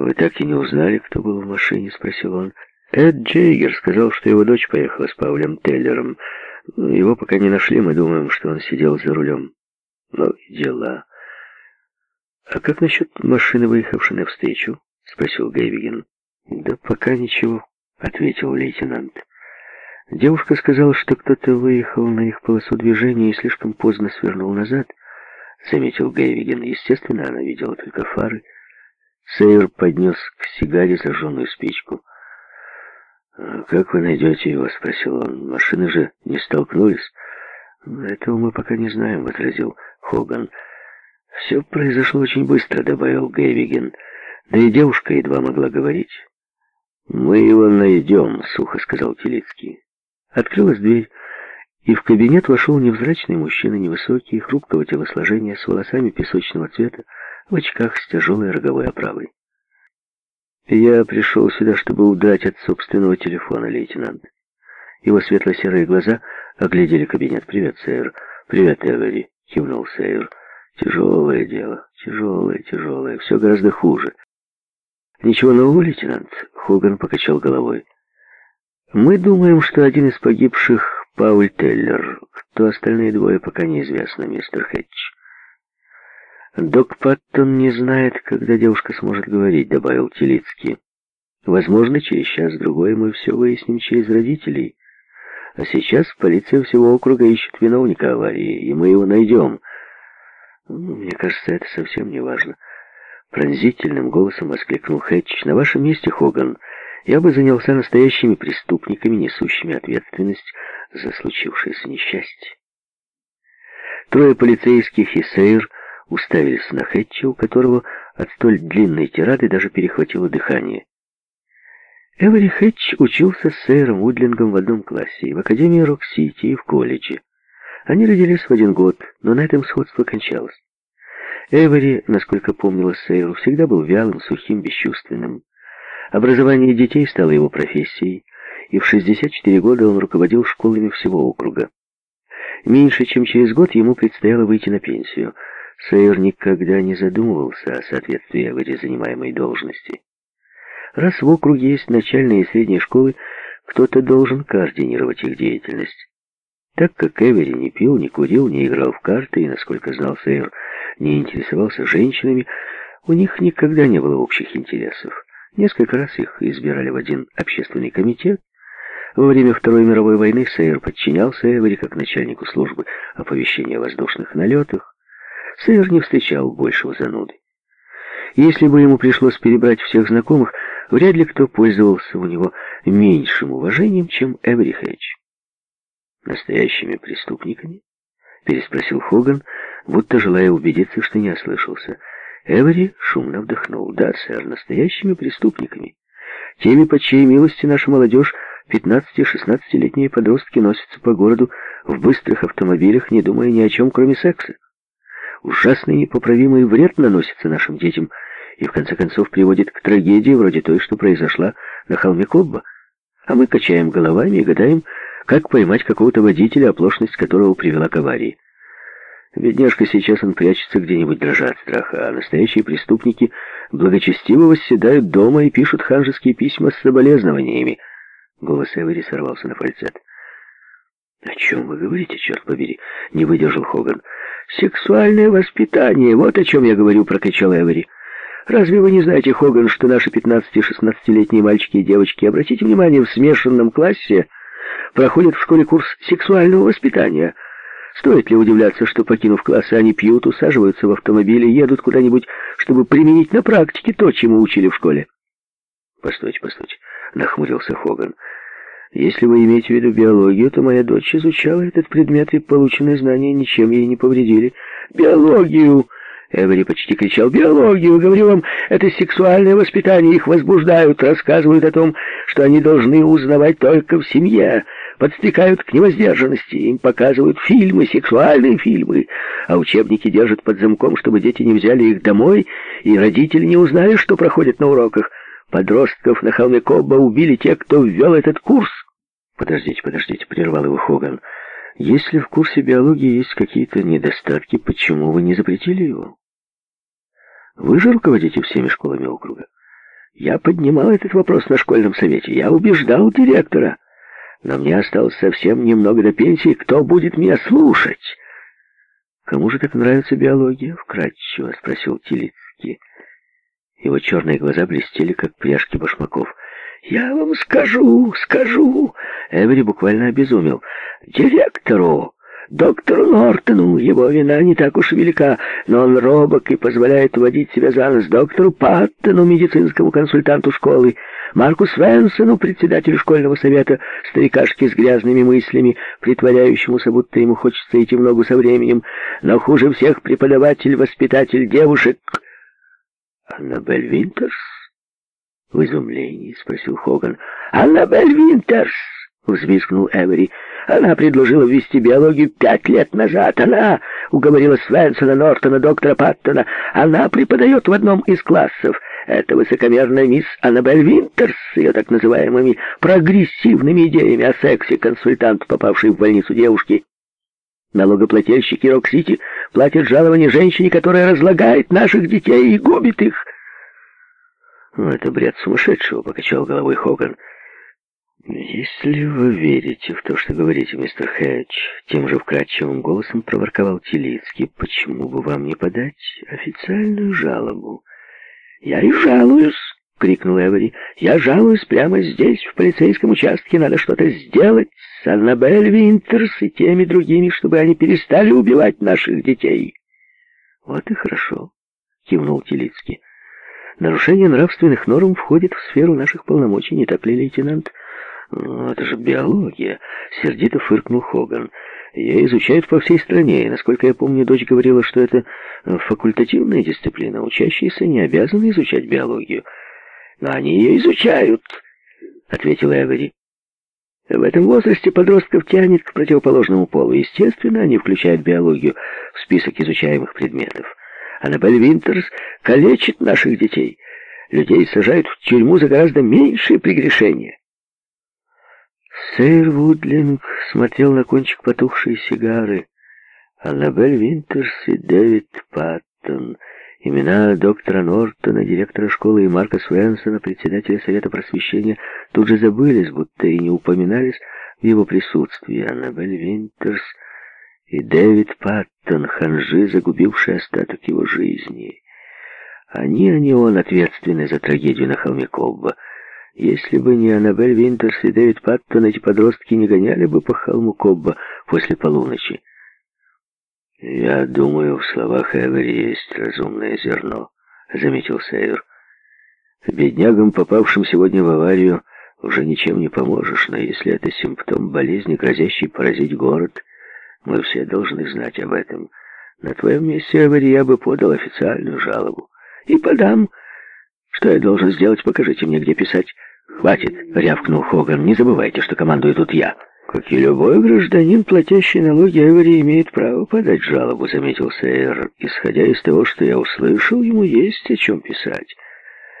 «Вы так и не узнали, кто был в машине?» — спросил он. «Эд Джейгер сказал, что его дочь поехала с Паулем Теллером. Его пока не нашли, мы думаем, что он сидел за рулем. Ну дела». «А как насчет машины, выехавшей навстречу?» — спросил Гейвиген. «Да пока ничего», — ответил лейтенант. Девушка сказала, что кто-то выехал на их полосу движения и слишком поздно свернул назад, — заметил Гейвиген. Естественно, она видела только фары. Сейер поднес к сигаре зажженную спичку. «А «Как вы найдете его?» — спросил он. «Машины же не столкнулись?» «Этого мы пока не знаем», — возразил Хоган. «Все произошло очень быстро», — добавил Гейвиген. «Да и девушка едва могла говорить». «Мы его найдем», — сухо сказал Телецкий. Открылась дверь, и в кабинет вошел невзрачный мужчина, невысокий, хрупкого телосложения, с волосами песочного цвета, в очках с тяжелой роговой оправой. «Я пришел сюда, чтобы удрать от собственного телефона, лейтенант». Его светло-серые глаза оглядели кабинет. «Привет, сэр». «Привет, Эвери», — кивнул сэр. «Тяжелое дело, тяжелое, тяжелое. Все гораздо хуже». «Ничего нового, лейтенант?» — Хоган покачал головой. «Мы думаем, что один из погибших — Пауль Теллер. Кто остальные двое, пока неизвестно, мистер Хэтч». «Док Паттон не знает, когда девушка сможет говорить», — добавил Телицкий. «Возможно, через час-другой мы все выясним через родителей. А сейчас полиция всего округа ищет виновника аварии, и мы его найдем». Ну, «Мне кажется, это совсем не важно». Пронзительным голосом воскликнул Хэтч. «На вашем месте, Хоган, я бы занялся настоящими преступниками, несущими ответственность за случившееся несчастье». Трое полицейских и Сейр уставились на Хэтча, у которого от столь длинной тирады даже перехватило дыхание. Эвери Хэтч учился с сэром Удлингом в одном классе, в Академии Рок-Сити, и в колледже. Они родились в один год, но на этом сходство кончалось. Эвери, насколько помнила Сейру, всегда был вялым, сухим, бесчувственным. Образование детей стало его профессией, и в 64 года он руководил школами всего округа. Меньше чем через год ему предстояло выйти на пенсию – Сейер никогда не задумывался о соответствии Эвери занимаемой должности. Раз в округе есть начальные и средние школы, кто-то должен координировать их деятельность. Так как Эвери не пил, не курил, не играл в карты и, насколько знал Сейер, не интересовался женщинами, у них никогда не было общих интересов. Несколько раз их избирали в один общественный комитет. Во время Второй мировой войны Сейер подчинялся Эвери как начальнику службы оповещения о воздушных налетах. Сэр не встречал большего зануды. Если бы ему пришлось перебрать всех знакомых, вряд ли кто пользовался у него меньшим уважением, чем Эвери Хэтч. «Настоящими преступниками?» — переспросил Хоган, будто желая убедиться, что не ослышался. Эвери шумно вдохнул. «Да, сэр, настоящими преступниками. Теми, по чьей милости наша молодежь, 15-16-летние подростки, носятся по городу в быстрых автомобилях, не думая ни о чем, кроме секса ужасный непоправимый вред наносится нашим детям и в конце концов приводит к трагедии вроде той, что произошла на холме Кобба. А мы качаем головами и гадаем, как поймать какого-то водителя, оплошность которого привела к аварии. Бедняжка сейчас он прячется где-нибудь, дрожа от страха, а настоящие преступники благочестиво восседают дома и пишут ханжеские письма с соболезнованиями. Голос Эвери сорвался на фальцет. «О чем вы говорите, черт побери?» — не выдержал Хоган. «Сексуальное воспитание, вот о чем я говорю», — прокричал Эвери. «Разве вы не знаете, Хоган, что наши 15-16-летние мальчики и девочки, обратите внимание, в смешанном классе проходят в школе курс сексуального воспитания?» Стоит ли удивляться, что, покинув классы, они пьют, усаживаются в автомобили, едут куда-нибудь, чтобы применить на практике то, чему учили в школе? «Постойте, постойте», — нахмурился Хоган. Если вы имеете в виду биологию, то моя дочь изучала этот предмет, и полученные знания ничем ей не повредили. Биологию! Эвери почти кричал. «Биологию! Говорю вам, это сексуальное воспитание. Их возбуждают, рассказывают о том, что они должны узнавать только в семье, подстрекают к невоздержанности, им показывают фильмы, сексуальные фильмы, а учебники держат под замком, чтобы дети не взяли их домой, и родители не узнали, что проходят на уроках. Подростков на холме Кобба убили те, кто ввел этот курс. Подождите, подождите, прервал его Хоган. Если в курсе биологии есть какие-то недостатки, почему вы не запретили его? Вы же руководите всеми школами округа. Я поднимал этот вопрос на школьном совете. Я убеждал директора. Но мне осталось совсем немного до пенсии. Кто будет меня слушать? «Кому же так нравится биология?» — вкратчиво спросил Тилицкий. Его черные глаза блестели, как пряжки башмаков. «Я вам скажу, скажу!» Эвери буквально обезумел. «Директору! Доктору Нортону его вина не так уж велика, но он робок и позволяет водить себя за нос доктору Паттону, медицинскому консультанту школы, Марку Свенсону, председателю школьного совета, старикашке с грязными мыслями, притворяющемуся, будто ему хочется идти в ногу со временем, но хуже всех преподаватель, воспитатель девушек. «Аннабель Винтерс?» — в изумлении спросил Хоган. «Аннабель Винтерс!» — взвизгнул Эвери. «Она предложила ввести биологию пять лет назад. Она уговорила Свенсона, Нортона, доктора Паттона. Она преподает в одном из классов. Это высокомерная мисс Аннабель Винтерс с ее так называемыми прогрессивными идеями о сексе, консультант, попавший в больницу девушки. Налогоплательщики Рок-Сити платят жалование женщине, которая разлагает наших детей и губит их. «Ну, это бред сумасшедшего», — покачал головой Хоган. «Если вы верите в то, что говорите, мистер Хэтч, тем же вкрадчивым голосом проворковал Телицкий, почему бы вам не подать официальную жалобу?» «Я и жалуюсь!» — крикнул Эвери. «Я жалуюсь прямо здесь, в полицейском участке. Надо что-то сделать с Аннабель Винтерс и теми другими, чтобы они перестали убивать наших детей». «Вот и хорошо», — кивнул Телицкий. «Нарушение нравственных норм входит в сферу наших полномочий, не так ли, лейтенант?» «Ну, это же биология», — сердито фыркнул Хоган. Ее изучают по всей стране, и, насколько я помню, дочь говорила, что это факультативная дисциплина. Учащиеся не обязаны изучать биологию. Но они ее изучают, — ответил Эвери. В этом возрасте подростков тянет к противоположному полу. Естественно, они включают биологию в список изучаемых предметов. Аннабель Винтерс калечит наших детей. Людей сажают в тюрьму за гораздо меньшие прегрешения. Сейр Вудлинг смотрел на кончик потухшей сигары. Аннабель Винтерс и Дэвид Паттон, имена доктора Нортона, директора школы, и Марка Свенсона, председателя Совета просвещения, тут же забылись, будто и не упоминались в его присутствии. Аннабель Винтерс и Дэвид Паттон, ханжи, загубившие остаток его жизни. Они, а не он, ответственны за трагедию на холме Кобба. Если бы не Аннабель Винтерс и Дэвид Паттон, эти подростки не гоняли бы по холму Кобба после полуночи. «Я думаю, в словах Эвери есть разумное зерно», — заметил Сейвер. «Беднягам, попавшим сегодня в аварию, уже ничем не поможешь, но если это симптом болезни, грозящей поразить город, мы все должны знать об этом. На твоем месте, Эвери, я бы подал официальную жалобу. И подам, что я должен сделать? Покажите мне, где писать. Хватит, рявкнул Хоган. Не забывайте, что командую тут я. Как и любой гражданин, платящий налоги, Эвери имеет право подать жалобу, заметил Сейер. Исходя из того, что я услышал, ему есть о чем писать.